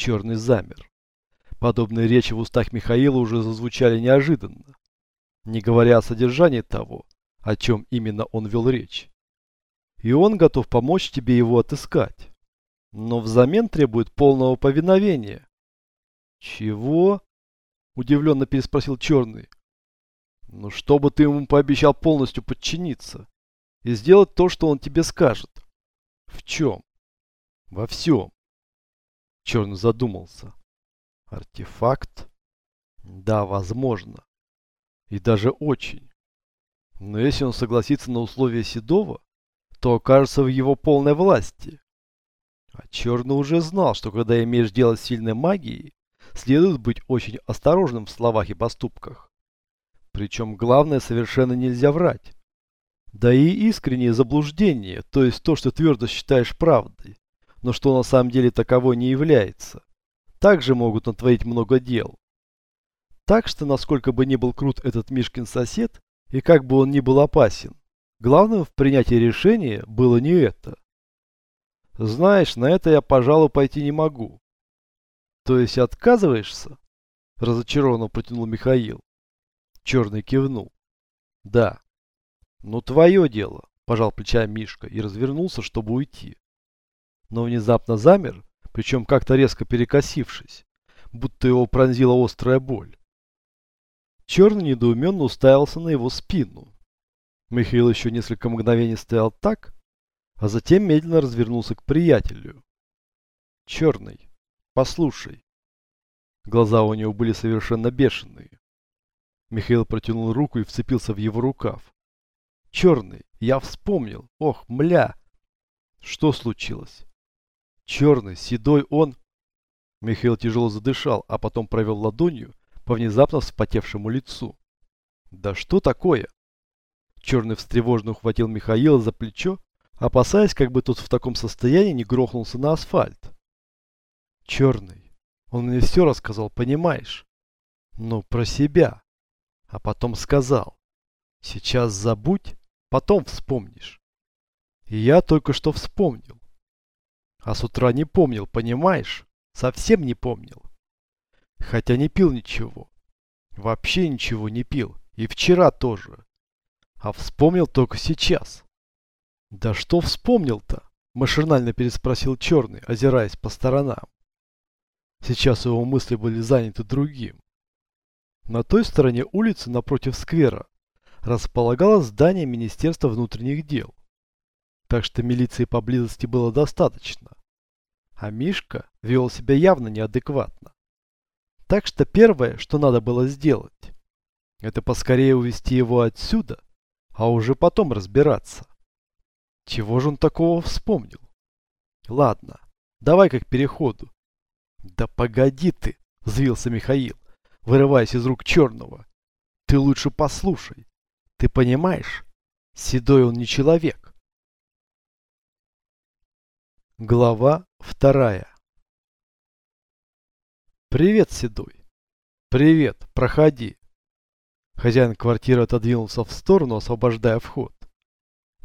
Черный замер. Подобные речи в устах Михаила уже зазвучали неожиданно, не говоря о содержании того, о чем именно он вел речь. И он готов помочь тебе его отыскать, но взамен требует полного повиновения. Чего? Удивленно переспросил Черный. Ну, чтобы ты ему пообещал полностью подчиниться и сделать то, что он тебе скажет. В чем? Во всем. Черный задумался. Артефакт? Да, возможно. И даже очень. Но если он согласится на условия Седова, то окажется в его полной власти. А Черный уже знал, что когда имеешь дело с сильной магией, следует быть очень осторожным в словах и поступках. Причем главное совершенно нельзя врать. Да и искреннее заблуждение, то есть то, что твердо считаешь правдой, но что на самом деле таковой не является, также могут натворить много дел. Так что, насколько бы ни был крут этот Мишкин сосед, и как бы он ни был опасен, главным в принятии решения было не это. Знаешь, на это я, пожалуй, пойти не могу. То есть отказываешься? Разочарованно протянул Михаил. Черный кивнул. Да. Ну, твое дело, пожал плечами Мишка и развернулся, чтобы уйти. Но внезапно замер, причем как-то резко перекосившись, будто его пронзила острая боль. Черный недоуменно уставился на его спину. Михаил еще несколько мгновений стоял так, а затем медленно развернулся к приятелю. «Черный, послушай». Глаза у него были совершенно бешеные. Михаил протянул руку и вцепился в его рукав. «Черный, я вспомнил. Ох, мля!» «Что случилось?» «Черный, седой он...» Михаил тяжело задышал, а потом провел ладонью по внезапно вспотевшему лицу. «Да что такое?» Черный встревоженно ухватил Михаила за плечо, опасаясь, как бы тот в таком состоянии не грохнулся на асфальт. «Черный, он мне все рассказал, понимаешь? Ну, про себя. А потом сказал. Сейчас забудь, потом вспомнишь. И я только что вспомнил. А с утра не помнил, понимаешь? Совсем не помнил. Хотя не пил ничего. Вообще ничего не пил. И вчера тоже. А вспомнил только сейчас. Да что вспомнил-то? Машинально переспросил Черный, озираясь по сторонам. Сейчас его мысли были заняты другим. На той стороне улицы, напротив сквера, располагалось здание Министерства внутренних дел. Так что милиции поблизости было достаточно. А Мишка вел себя явно неадекватно. Так что первое, что надо было сделать, это поскорее увести его отсюда, а уже потом разбираться. Чего же он такого вспомнил? Ладно, давай как переходу. Да погоди ты, взвился Михаил вырываясь из рук черного. Ты лучше послушай. Ты понимаешь? Седой он не человек. Глава вторая. Привет, Седой. Привет, проходи. Хозяин квартиры отодвинулся в сторону, освобождая вход.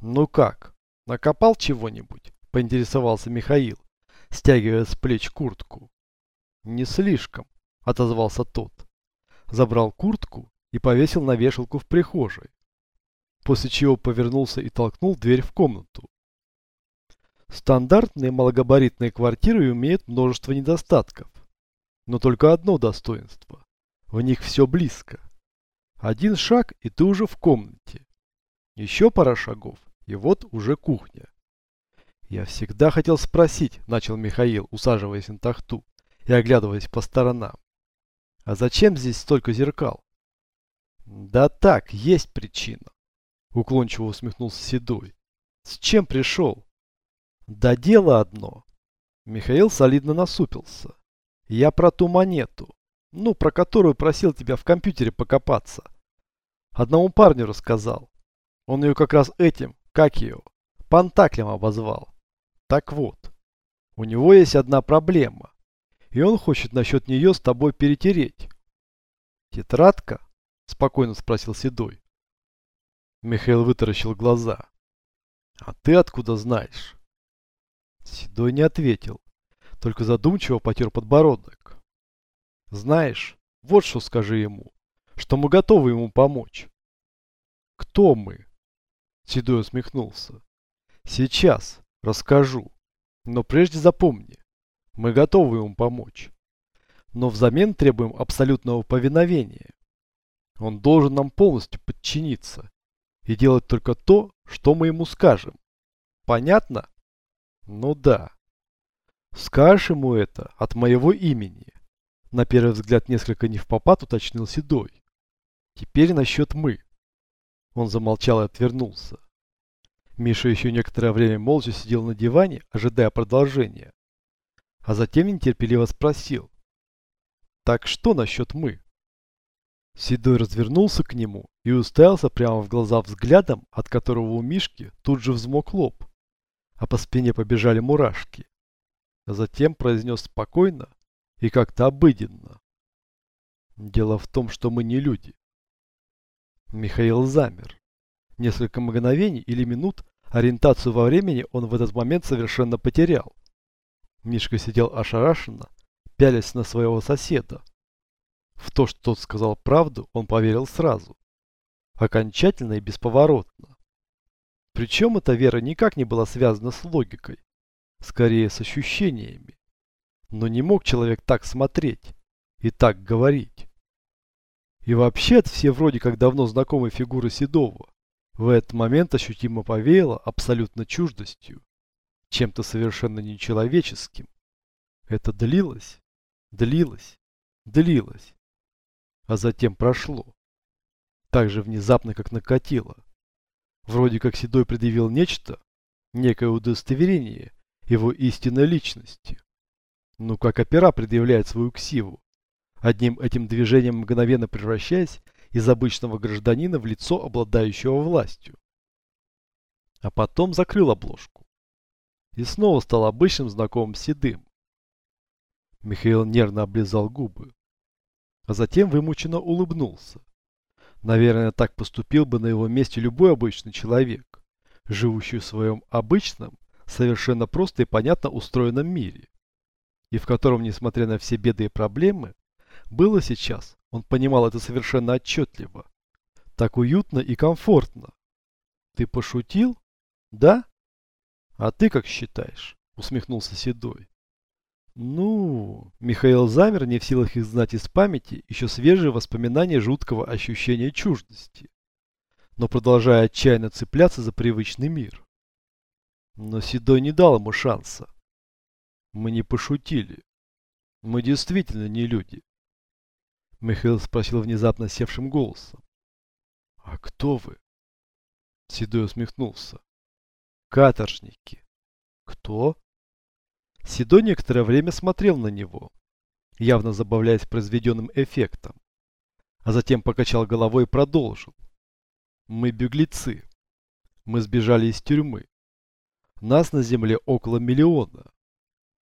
Ну как, накопал чего-нибудь? Поинтересовался Михаил, стягивая с плеч куртку. Не слишком, отозвался тот забрал куртку и повесил на вешалку в прихожей, после чего повернулся и толкнул дверь в комнату. Стандартные малогабаритные квартиры имеют множество недостатков, но только одно достоинство – в них все близко. Один шаг, и ты уже в комнате. Еще пара шагов, и вот уже кухня. Я всегда хотел спросить, начал Михаил, усаживаясь на тахту и оглядываясь по сторонам. А зачем здесь столько зеркал? Да так, есть причина. Уклончиво усмехнулся Седой. С чем пришел? Да дело одно. Михаил солидно насупился. Я про ту монету. Ну, про которую просил тебя в компьютере покопаться. Одному парню рассказал. Он ее как раз этим, как ее, пантаклем обозвал. Так вот, у него есть одна проблема и он хочет насчет нее с тобой перетереть. Тетрадка? Спокойно спросил Седой. Михаил вытаращил глаза. А ты откуда знаешь? Седой не ответил, только задумчиво потер подбородок. Знаешь, вот что скажи ему, что мы готовы ему помочь. Кто мы? Седой усмехнулся. Сейчас расскажу, но прежде запомни, мы готовы ему помочь, но взамен требуем абсолютного повиновения. Он должен нам полностью подчиниться и делать только то, что мы ему скажем. Понятно? Ну да. Скажешь ему это от моего имени. На первый взгляд несколько не в попад уточнил Седой. Теперь насчет мы. Он замолчал и отвернулся. Миша еще некоторое время молча сидел на диване, ожидая продолжения. А затем нетерпеливо спросил. «Так что насчет мы?» Седой развернулся к нему и уставился прямо в глаза взглядом, от которого у Мишки тут же взмок лоб, а по спине побежали мурашки. А затем произнес спокойно и как-то обыденно. Дело в том, что мы не люди. Михаил замер. Несколько мгновений или минут ориентацию во времени он в этот момент совершенно потерял. Мишка сидел ошарашенно, пялясь на своего соседа. В то, что тот сказал правду, он поверил сразу. Окончательно и бесповоротно. Причем эта вера никак не была связана с логикой, скорее с ощущениями. Но не мог человек так смотреть и так говорить. И вообще от все вроде как давно знакомой фигуры Седова в этот момент ощутимо повеяло абсолютно чуждостью, чем-то совершенно нечеловеческим. Это длилось, длилось, длилось, а затем прошло. Так же внезапно, как накатило. Вроде как Седой предъявил нечто, некое удостоверение его истинной личности. Ну как опера предъявляет свою ксиву, одним этим движением мгновенно превращаясь из обычного гражданина в лицо, обладающего властью. А потом закрыл обложку. И снова стал обычным знакомым седым. Михаил нервно облизал губы. А затем вымученно улыбнулся. Наверное, так поступил бы на его месте любой обычный человек, живущий в своем обычном, совершенно просто и понятно устроенном мире, и в котором, несмотря на все беды и проблемы, было сейчас он понимал это совершенно отчетливо. Так уютно и комфортно. Ты пошутил? Да? А ты как считаешь? Усмехнулся Седой. Ну, Михаил замер, не в силах их знать из памяти, еще свежие воспоминания жуткого ощущения чуждости, но продолжая отчаянно цепляться за привычный мир. Но Седой не дал ему шанса. Мы не пошутили. Мы действительно не люди. Михаил спросил внезапно севшим голосом. «А кто вы?» Седой усмехнулся. «Каторжники». «Кто?» Седой некоторое время смотрел на него, явно забавляясь произведенным эффектом, а затем покачал головой и продолжил. «Мы беглецы. Мы сбежали из тюрьмы. Нас на земле около миллиона.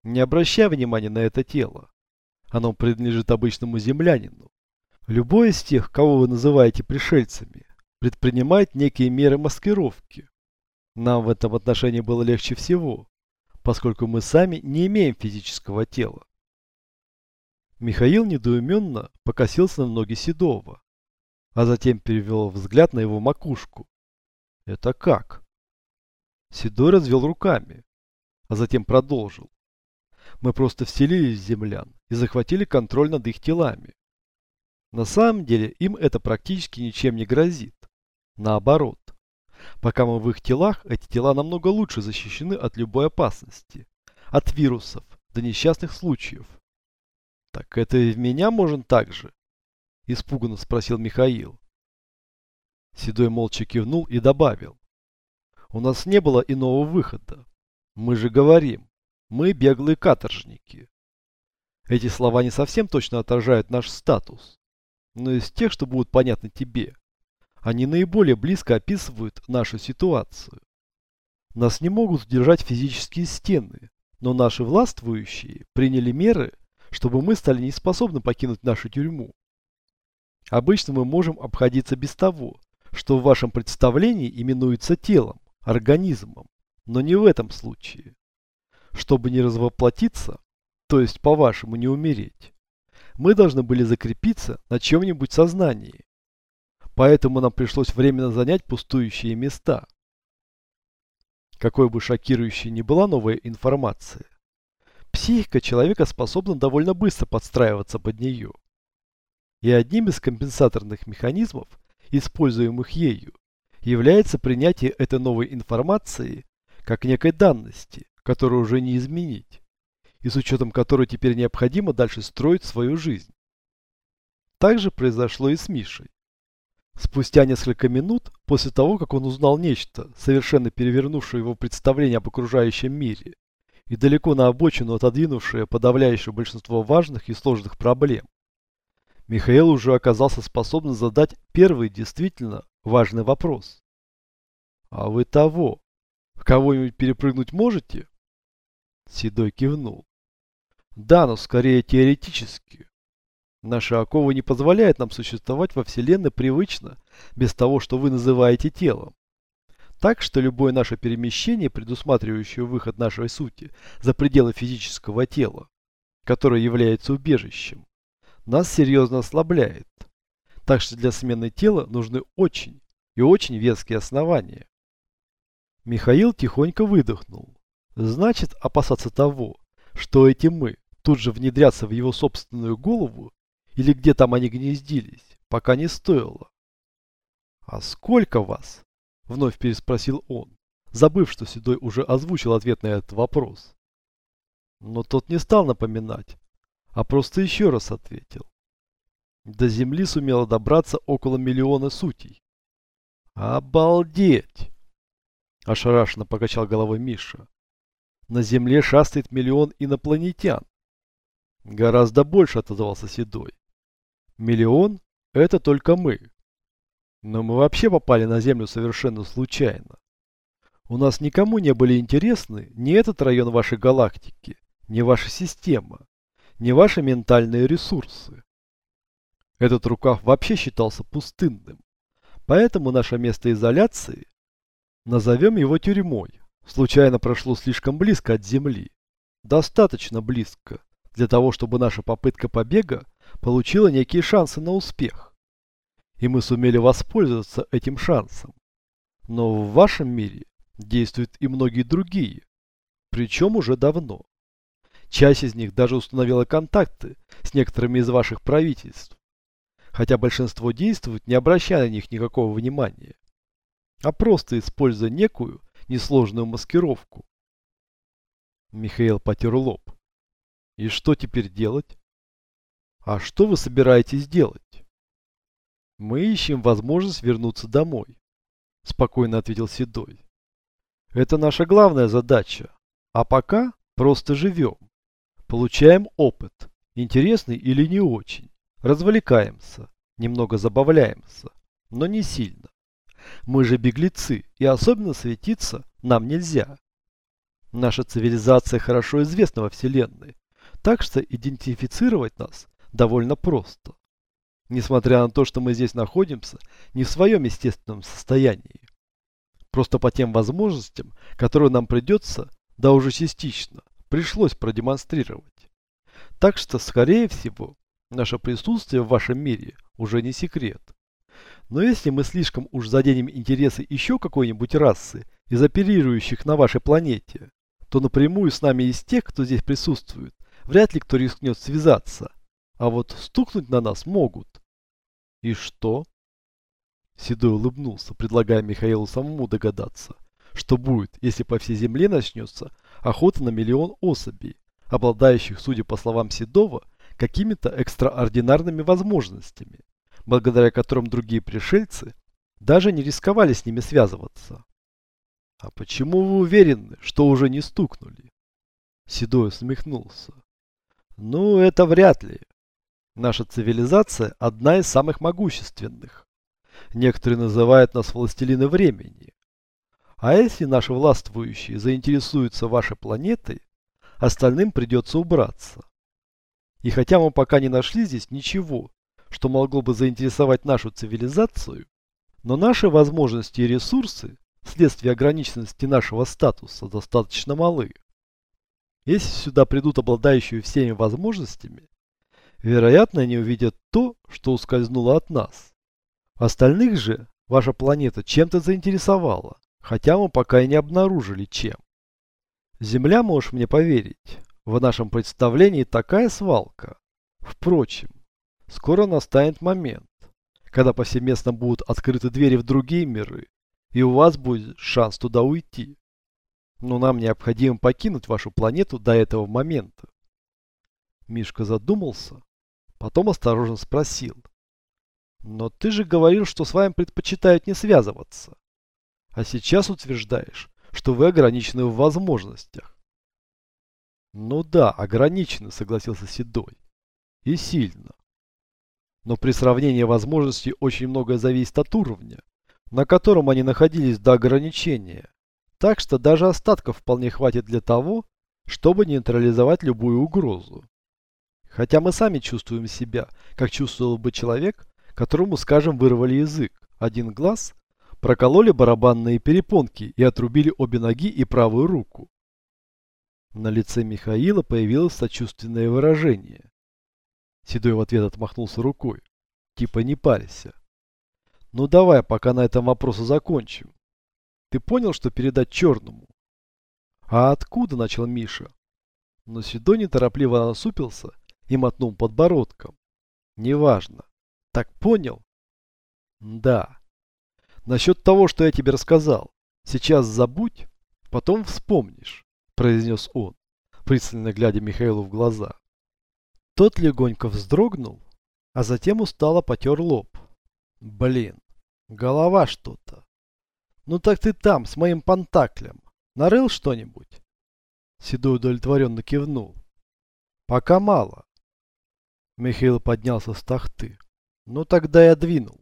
Не обращай внимания на это тело. Оно принадлежит обычному землянину. Любой из тех, кого вы называете пришельцами, предпринимает некие меры маскировки. Нам в этом отношении было легче всего, поскольку мы сами не имеем физического тела. Михаил недоуменно покосился на ноги Седова, а затем перевел взгляд на его макушку. Это как? Седой развел руками, а затем продолжил. Мы просто вселились в землян и захватили контроль над их телами. На самом деле им это практически ничем не грозит. Наоборот. Пока мы в их телах, эти тела намного лучше защищены от любой опасности. От вирусов до несчастных случаев. Так это и в меня можно так же? Испуганно спросил Михаил. Седой молча кивнул и добавил. У нас не было иного выхода. Мы же говорим, мы беглые каторжники. Эти слова не совсем точно отражают наш статус но из тех, что будут понятны тебе. Они наиболее близко описывают нашу ситуацию. Нас не могут удержать физические стены, но наши властвующие приняли меры, чтобы мы стали неспособны покинуть нашу тюрьму. Обычно мы можем обходиться без того, что в вашем представлении именуется телом, организмом, но не в этом случае. Чтобы не развоплотиться, то есть, по-вашему, не умереть. Мы должны были закрепиться на чем-нибудь сознании. Поэтому нам пришлось временно занять пустующие места. Какой бы шокирующей ни была новая информация, психика человека способна довольно быстро подстраиваться под нее. И одним из компенсаторных механизмов, используемых ею, является принятие этой новой информации как некой данности, которую уже не изменить, и с учетом которой теперь необходимо дальше строить свою жизнь. Так же произошло и с Мишей. Спустя несколько минут, после того, как он узнал нечто, совершенно перевернувшее его представление об окружающем мире, и далеко на обочину отодвинувшее подавляющее большинство важных и сложных проблем, Михаил уже оказался способен задать первый действительно важный вопрос. «А вы того, кого-нибудь перепрыгнуть можете?» Седой кивнул. «Да, но скорее теоретически. Наши оковы не позволяют нам существовать во Вселенной привычно, без того, что вы называете телом. Так что любое наше перемещение, предусматривающее выход нашей сути за пределы физического тела, которое является убежищем, нас серьезно ослабляет. Так что для смены тела нужны очень и очень веские основания. Михаил тихонько выдохнул. Значит, опасаться того, что эти мы тут же внедрятся в его собственную голову, или где там они гнездились, пока не стоило. «А сколько вас?» – вновь переспросил он, забыв, что Седой уже озвучил ответ на этот вопрос. Но тот не стал напоминать, а просто еще раз ответил. До Земли сумело добраться около миллиона сутей. «Обалдеть!» – ошарашенно покачал головой Миша. «На Земле шастает миллион инопланетян». «Гораздо больше», – отозвался Седой. Миллион – это только мы. Но мы вообще попали на Землю совершенно случайно. У нас никому не были интересны ни этот район вашей галактики, ни ваша система, ни ваши ментальные ресурсы. Этот рукав вообще считался пустынным. Поэтому наше место изоляции, назовем его тюрьмой, случайно прошло слишком близко от Земли. Достаточно близко для того, чтобы наша попытка побега получила некие шансы на успех. И мы сумели воспользоваться этим шансом. Но в вашем мире действуют и многие другие, причем уже давно. Часть из них даже установила контакты с некоторыми из ваших правительств, хотя большинство действует, не обращая на них никакого внимания, а просто используя некую несложную маскировку. Михаил потер лоб. И что теперь делать? А что вы собираетесь делать? Мы ищем возможность вернуться домой, спокойно ответил Седой. Это наша главная задача. А пока просто живем. Получаем опыт, интересный или не очень. Развлекаемся, немного забавляемся, но не сильно. Мы же беглецы, и особенно светиться нам нельзя. Наша цивилизация хорошо известна во Вселенной, так что идентифицировать нас довольно просто. Несмотря на то, что мы здесь находимся не в своем естественном состоянии. Просто по тем возможностям, которые нам придется, да уже частично, пришлось продемонстрировать. Так что, скорее всего, наше присутствие в вашем мире уже не секрет. Но если мы слишком уж заденем интересы еще какой-нибудь расы из оперирующих на вашей планете, то напрямую с нами из тех, кто здесь присутствует, вряд ли кто рискнет связаться. А вот стукнуть на нас могут. И что? Седой улыбнулся, предлагая Михаилу самому догадаться, что будет, если по всей земле начнется охота на миллион особей, обладающих, судя по словам Седова, какими-то экстраординарными возможностями, благодаря которым другие пришельцы даже не рисковали с ними связываться. А почему вы уверены, что уже не стукнули? Седой усмехнулся. Ну, это вряд ли. Наша цивилизация одна из самых могущественных. Некоторые называют нас властелины времени. А если наши властвующие заинтересуются вашей планетой, остальным придется убраться. И хотя мы пока не нашли здесь ничего, что могло бы заинтересовать нашу цивилизацию, но наши возможности и ресурсы, вследствие ограниченности нашего статуса, достаточно малы. Если сюда придут обладающие всеми возможностями, вероятно, они увидят то, что ускользнуло от нас. Остальных же ваша планета чем-то заинтересовала, хотя мы пока и не обнаружили чем. Земля, можешь мне поверить, в нашем представлении такая свалка. Впрочем, скоро настанет момент, когда повсеместно будут открыты двери в другие миры, и у вас будет шанс туда уйти. Но нам необходимо покинуть вашу планету до этого момента. Мишка задумался, потом осторожно спросил. Но ты же говорил, что с вами предпочитают не связываться. А сейчас утверждаешь, что вы ограничены в возможностях. Ну да, ограничены, согласился Седой. И сильно. Но при сравнении возможностей очень многое зависит от уровня, на котором они находились до ограничения. Так что даже остатков вполне хватит для того, чтобы нейтрализовать любую угрозу. Хотя мы сами чувствуем себя, как чувствовал бы человек, которому, скажем, вырвали язык, один глаз, прокололи барабанные перепонки и отрубили обе ноги и правую руку. На лице Михаила появилось сочувственное выражение. Седой в ответ отмахнулся рукой. Типа не парься. Ну давай, пока на этом вопросе закончим. Ты понял, что передать черному? А откуда, начал Миша? Но Седой неторопливо насупился и мотнул подбородком. Неважно. Так понял? Да. Насчет того, что я тебе рассказал. Сейчас забудь, потом вспомнишь, произнес он, пристально глядя Михаилу в глаза. Тот легонько вздрогнул, а затем устало потер лоб. Блин, голова что-то. Ну так ты там, с моим пантаклем. Нарыл что-нибудь? Седой удовлетворенно кивнул. Пока мало. Михаил поднялся с тахты. Ну тогда я двинул.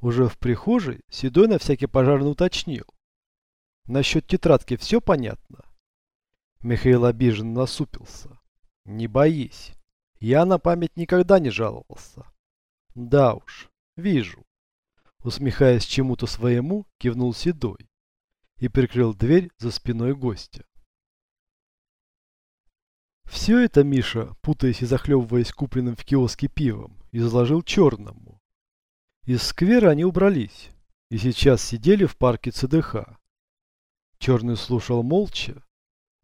Уже в прихожей Седой на всякий пожарный уточнил. Насчет тетрадки все понятно? Михаил обиженно насупился. Не боись. Я на память никогда не жаловался. Да уж, вижу. Усмехаясь чему-то своему, кивнул Седой и прикрыл дверь за спиной гостя. Все это Миша, путаясь и захлебываясь купленным в киоске пивом, изложил черному. Из сквера они убрались и сейчас сидели в парке ЦДХ. Черный слушал молча,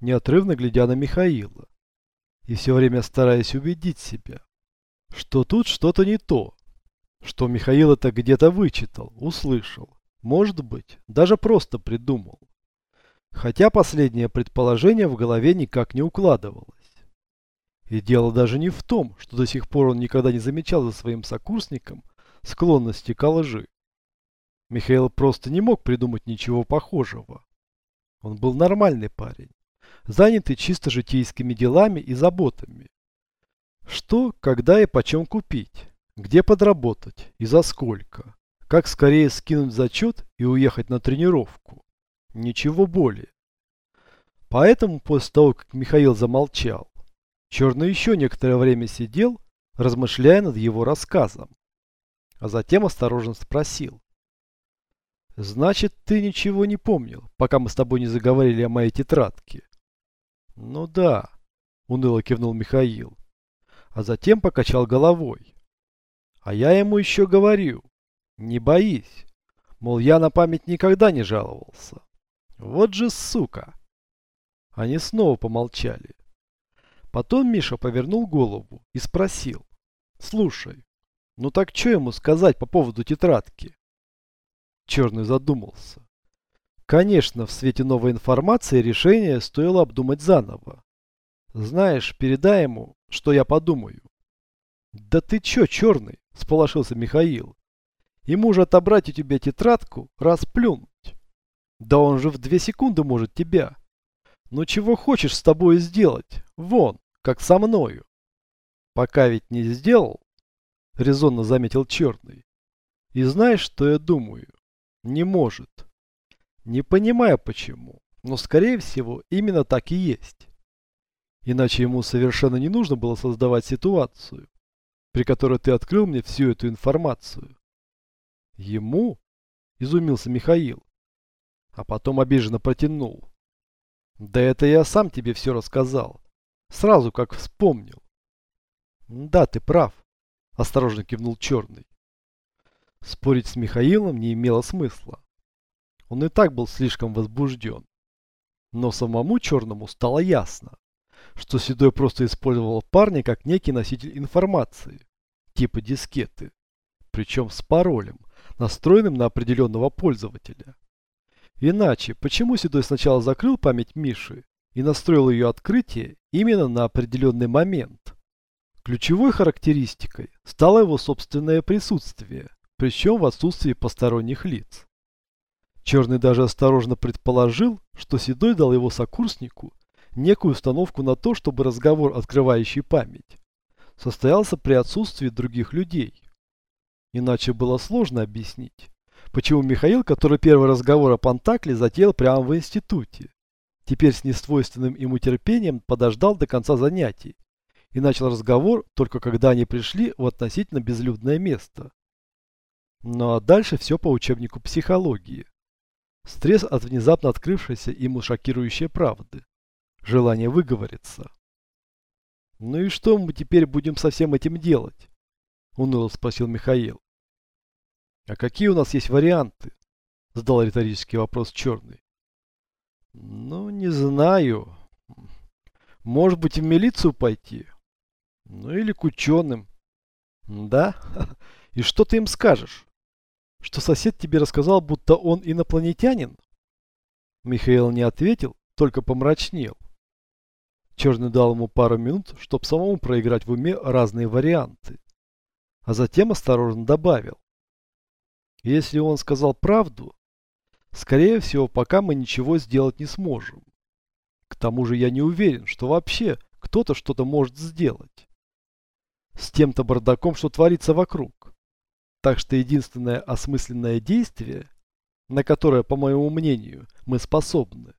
неотрывно глядя на Михаила и все время стараясь убедить себя, что тут что-то не то, что Михаил это где-то вычитал, услышал, может быть, даже просто придумал. Хотя последнее предположение в голове никак не укладывалось. И дело даже не в том, что до сих пор он никогда не замечал за своим сокурсником склонности к лжи. Михаил просто не мог придумать ничего похожего. Он был нормальный парень заняты чисто житейскими делами и заботами. Что, когда и почем купить, где подработать и за сколько, как скорее скинуть зачет и уехать на тренировку. Ничего более. Поэтому после того, как Михаил замолчал, Черный еще некоторое время сидел, размышляя над его рассказом. А затем осторожно спросил. «Значит, ты ничего не помнил, пока мы с тобой не заговорили о моей тетрадке?» Ну да, уныло кивнул Михаил, а затем покачал головой. А я ему еще говорю, не боись, мол, я на память никогда не жаловался. Вот же сука. Они снова помолчали. Потом Миша повернул голову и спросил. Слушай, ну так что ему сказать по поводу тетрадки? Черный задумался. Конечно, в свете новой информации решение стоило обдумать заново. Знаешь, передай ему, что я подумаю. Да ты чё, черный? Сполошился Михаил. Ему же отобрать у тебя тетрадку, расплюнуть. Да он же в две секунды может тебя. Ну чего хочешь с тобой сделать? Вон, как со мною. Пока ведь не сделал, резонно заметил черный. И знаешь, что я думаю? Не может. Не понимаю почему, но скорее всего именно так и есть. Иначе ему совершенно не нужно было создавать ситуацию, при которой ты открыл мне всю эту информацию. Ему? Изумился Михаил. А потом обиженно протянул. Да это я сам тебе все рассказал. Сразу как вспомнил. Да, ты прав, осторожно кивнул Черный. Спорить с Михаилом не имело смысла. Он и так был слишком возбужден. Но самому Черному стало ясно, что Седой просто использовал парня как некий носитель информации, типа дискеты, причем с паролем, настроенным на определенного пользователя. Иначе, почему Седой сначала закрыл память Миши и настроил ее открытие именно на определенный момент? Ключевой характеристикой стало его собственное присутствие, причем в отсутствии посторонних лиц. Черный даже осторожно предположил, что Седой дал его сокурснику некую установку на то, чтобы разговор, открывающий память, состоялся при отсутствии других людей. Иначе было сложно объяснить, почему Михаил, который первый разговор о Пантакле затеял прямо в институте, теперь с несвойственным ему терпением подождал до конца занятий и начал разговор только когда они пришли в относительно безлюдное место. Ну а дальше все по учебнику психологии. Стресс от внезапно открывшейся ему шокирующей правды. Желание выговориться. «Ну и что мы теперь будем со всем этим делать?» Уныло спросил Михаил. «А какие у нас есть варианты?» Задал риторический вопрос Черный. «Ну, не знаю. Может быть, в милицию пойти? Ну, или к ученым. Да? И что ты им скажешь? Что сосед тебе рассказал, будто он инопланетянин?» Михаил не ответил, только помрачнел. Черный дал ему пару минут, чтобы самому проиграть в уме разные варианты. А затем осторожно добавил. Если он сказал правду, скорее всего, пока мы ничего сделать не сможем. К тому же я не уверен, что вообще кто-то что-то может сделать. С тем-то бардаком, что творится вокруг. Так что единственное осмысленное действие, на которое, по моему мнению, мы способны,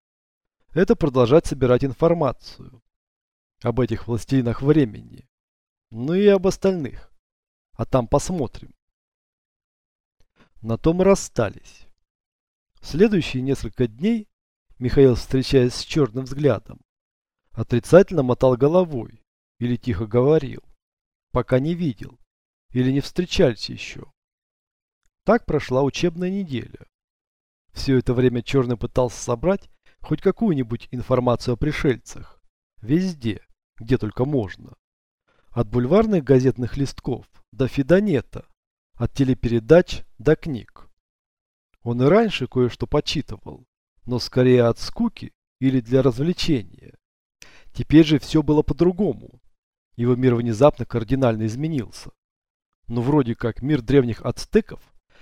это продолжать собирать информацию об этих властелинах времени, ну и об остальных. А там посмотрим. На том расстались. Следующие несколько дней Михаил, встречаясь с черным взглядом, отрицательно мотал головой или тихо говорил, пока не видел или не встречались еще. Так прошла учебная неделя. Все это время Черный пытался собрать хоть какую-нибудь информацию о пришельцах. Везде, где только можно. От бульварных газетных листков до фидонета, от телепередач до книг. Он и раньше кое-что почитывал, но скорее от скуки или для развлечения. Теперь же все было по-другому. Его мир внезапно кардинально изменился. Но вроде как мир древних ацтеков,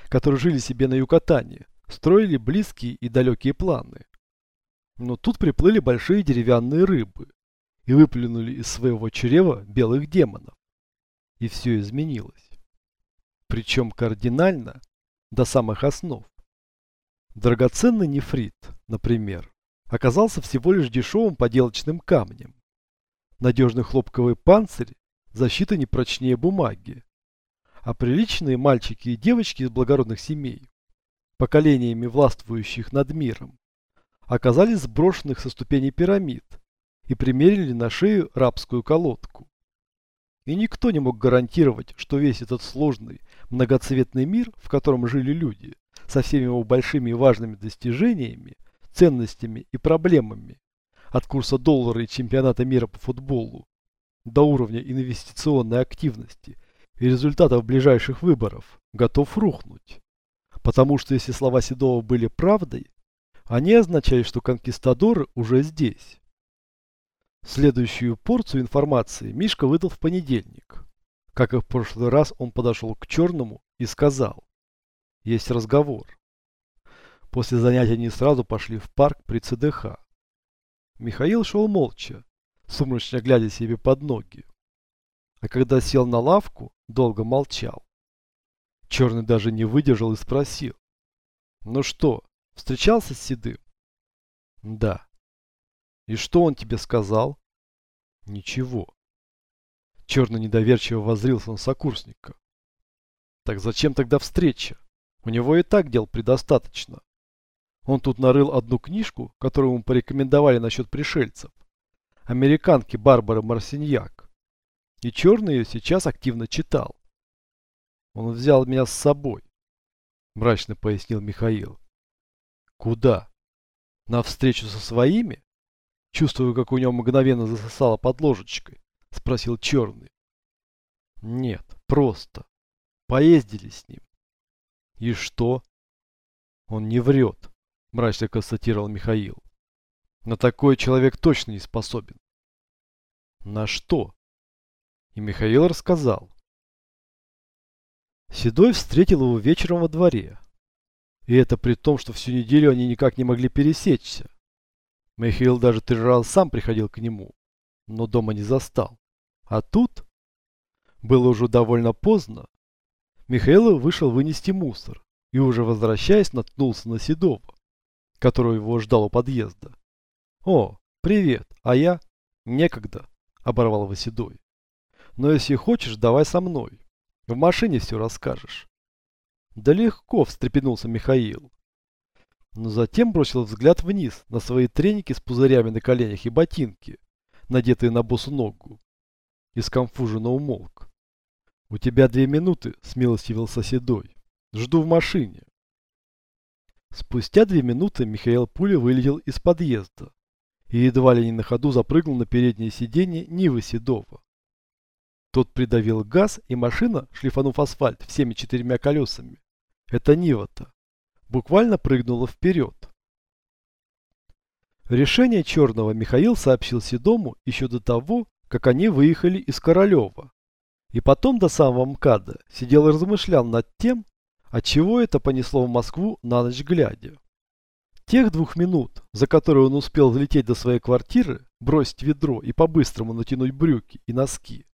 которые жили себе на Юкатане, строили близкие и далекие планы. Но тут приплыли большие деревянные рыбы и выплюнули из своего чрева белых демонов. И все изменилось причем кардинально, до самых основ. Драгоценный нефрит, например, оказался всего лишь дешевым поделочным камнем. Надежный хлопковый панцирь, защита не прочнее бумаги. А приличные мальчики и девочки из благородных семей, поколениями властвующих над миром, оказались сброшенных со ступеней пирамид и примерили на шею рабскую колодку. И никто не мог гарантировать, что весь этот сложный, многоцветный мир, в котором жили люди, со всеми его большими и важными достижениями, ценностями и проблемами, от курса доллара и чемпионата мира по футболу до уровня инвестиционной активности и результатов ближайших выборов, готов рухнуть. Потому что если слова Седова были правдой, они означали, что конкистадоры уже здесь. Следующую порцию информации Мишка выдал в понедельник. Как и в прошлый раз, он подошел к Черному и сказал. Есть разговор. После занятия они сразу пошли в парк при ЦДХ. Михаил шел молча, сумрачно глядя себе под ноги. А когда сел на лавку, долго молчал. Черный даже не выдержал и спросил. «Ну что, встречался с Седым?» «Да». И что он тебе сказал? Ничего. Черно недоверчиво воззрился на сокурсника. Так зачем тогда встреча? У него и так дел предостаточно. Он тут нарыл одну книжку, которую ему порекомендовали насчет пришельцев. Американки Барбары Марсиньяк. И черный ее сейчас активно читал. Он взял меня с собой, мрачно пояснил Михаил. Куда? На встречу со своими? Чувствую, как у него мгновенно засосало под ложечкой, спросил черный. Нет, просто. Поездили с ним. И что? Он не врет, мрачно констатировал Михаил. На такой человек точно не способен. На что? И Михаил рассказал. Седой встретил его вечером во дворе. И это при том, что всю неделю они никак не могли пересечься. Михаил даже три раза сам приходил к нему, но дома не застал. А тут было уже довольно поздно. Михаил вышел вынести мусор и уже возвращаясь наткнулся на Седова, который его ждал у подъезда. «О, привет, а я?» «Некогда», — оборвал его Седой. «Но если хочешь, давай со мной. В машине все расскажешь». «Да легко», — встрепенулся Михаил. Но затем бросил взгляд вниз на свои треники с пузырями на коленях и ботинки, надетые на босу ногу. И скомфуженно умолк. «У тебя две минуты», — смилостивился Седой. «Жду в машине». Спустя две минуты Михаил Пуля вылетел из подъезда и едва ли не на ходу запрыгнул на переднее сиденье Нивы Седова. Тот придавил газ, и машина, шлифанув асфальт всеми четырьмя колесами, это Нива-то, буквально прыгнула вперед. Решение Черного Михаил сообщил Седому еще до того, как они выехали из Королева. И потом до самого МКАДа сидел и размышлял над тем, отчего это понесло в Москву на ночь глядя. Тех двух минут, за которые он успел взлететь до своей квартиры, бросить ведро и по-быстрому натянуть брюки и носки,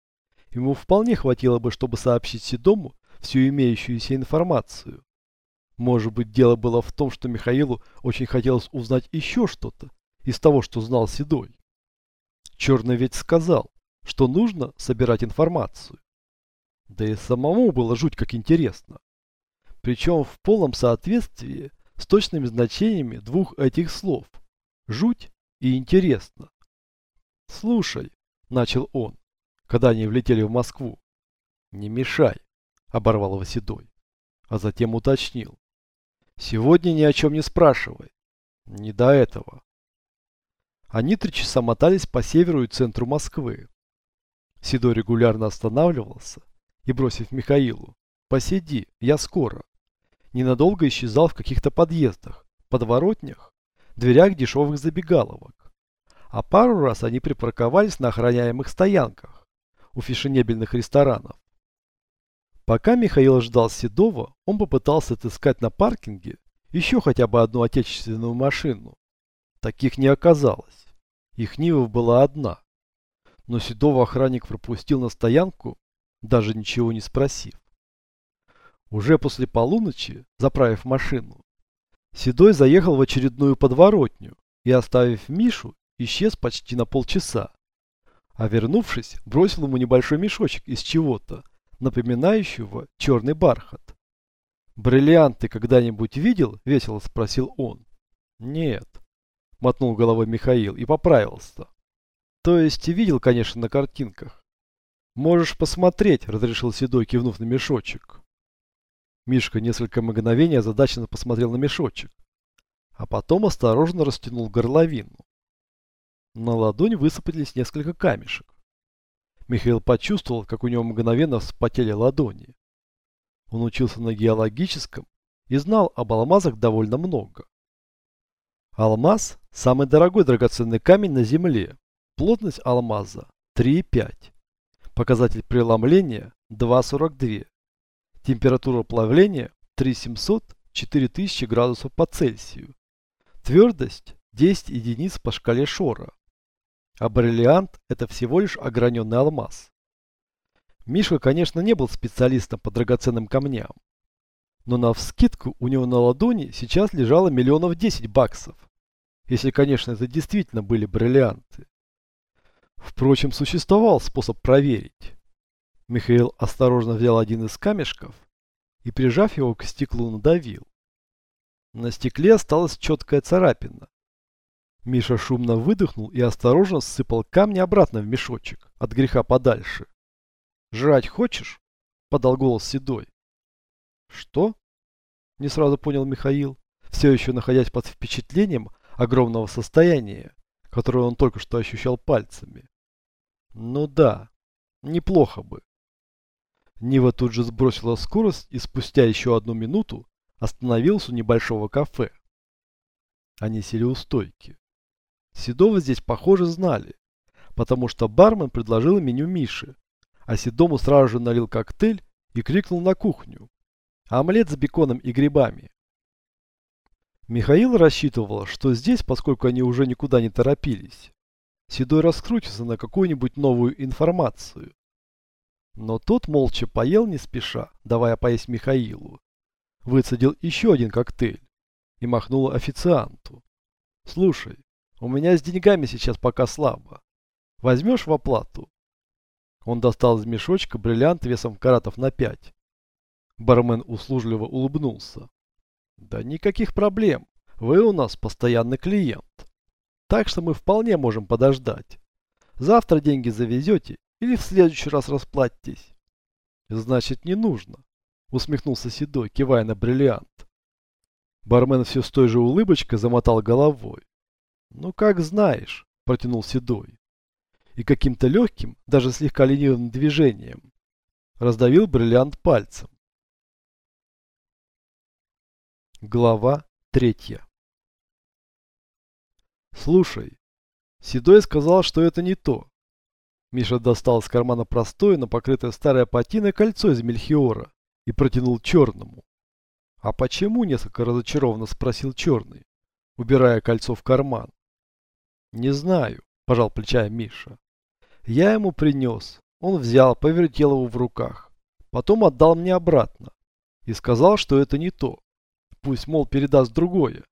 ему вполне хватило бы, чтобы сообщить Седому всю имеющуюся информацию. Может быть, дело было в том, что Михаилу очень хотелось узнать еще что-то из того, что знал Седой. Черный ведь сказал, что нужно собирать информацию. Да и самому было жуть как интересно. Причем в полном соответствии с точными значениями двух этих слов. Жуть и интересно. «Слушай», — начал он, когда они влетели в Москву. «Не мешай», — оборвал его Седой, а затем уточнил. «Сегодня ни о чем не спрашивай. Не до этого». Они три часа мотались по северу и центру Москвы. Седой регулярно останавливался и, бросив Михаилу, «Посиди, я скоро», ненадолго исчезал в каких-то подъездах, подворотнях, дверях дешевых забегаловок. А пару раз они припарковались на охраняемых стоянках у фешенебельных ресторанов. Пока Михаил ждал Седова, он попытался отыскать на паркинге еще хотя бы одну отечественную машину. Таких не оказалось. Их Нива была одна но седого охранник пропустил на стоянку, даже ничего не спросив. Уже после полуночи, заправив машину, Седой заехал в очередную подворотню и, оставив Мишу, исчез почти на полчаса. А вернувшись, бросил ему небольшой мешочек из чего-то, напоминающего черный бархат. «Бриллианты когда-нибудь видел?» – весело спросил он. «Нет», – мотнул головой Михаил и поправился. То есть видел, конечно, на картинках. Можешь посмотреть, разрешил Седой, кивнув на мешочек. Мишка несколько мгновений озадаченно посмотрел на мешочек, а потом осторожно растянул горловину. На ладонь высыпались несколько камешек. Михаил почувствовал, как у него мгновенно вспотели ладони. Он учился на геологическом и знал об алмазах довольно много. Алмаз – самый дорогой драгоценный камень на Земле Плотность алмаза 3,5. Показатель преломления 2,42. Температура плавления 3700-4000 градусов по Цельсию. Твердость 10 единиц по шкале Шора. А бриллиант это всего лишь ограненный алмаз. Мишка, конечно, не был специалистом по драгоценным камням. Но на вскидку у него на ладони сейчас лежало миллионов 10 баксов. Если, конечно, это действительно были бриллианты. Впрочем, существовал способ проверить. Михаил осторожно взял один из камешков и, прижав его к стеклу, надавил. На стекле осталась четкая царапина. Миша шумно выдохнул и осторожно сыпал камни обратно в мешочек, от греха подальше. «Жрать хочешь?» – подал голос Седой. «Что?» – не сразу понял Михаил, все еще находясь под впечатлением огромного состояния, которое он только что ощущал пальцами. «Ну да, неплохо бы». Нива тут же сбросила скорость и спустя еще одну минуту остановился у небольшого кафе. Они сели у стойки. Седова здесь, похоже, знали, потому что бармен предложил меню Миши, а Седому сразу же налил коктейль и крикнул на кухню. Омлет с беконом и грибами. Михаил рассчитывал, что здесь, поскольку они уже никуда не торопились, Седой раскрутится на какую-нибудь новую информацию. Но тот молча поел не спеша, давая поесть Михаилу. Выцедил еще один коктейль и махнул официанту. «Слушай, у меня с деньгами сейчас пока слабо. Возьмешь в оплату?» Он достал из мешочка бриллиант весом каратов на пять. Бармен услужливо улыбнулся. «Да никаких проблем. Вы у нас постоянный клиент. Так что мы вполне можем подождать. Завтра деньги завезете или в следующий раз расплатитесь?» «Значит, не нужно», усмехнулся Седой, кивая на бриллиант. Бармен все с той же улыбочкой замотал головой. «Ну, как знаешь», – протянул Седой. И каким-то легким, даже слегка ленивым движением раздавил бриллиант пальцем. Глава третья «Слушай, Седой сказал, что это не то». Миша достал из кармана простое, но покрытое старой патиной кольцо из мельхиора и протянул черному. «А почему?» – несколько разочарованно спросил черный, убирая кольцо в карман. «Не знаю», – пожал плечами Миша. «Я ему принес. Он взял, повертел его в руках. Потом отдал мне обратно. И сказал, что это не то. Пусть, мол, передаст другое.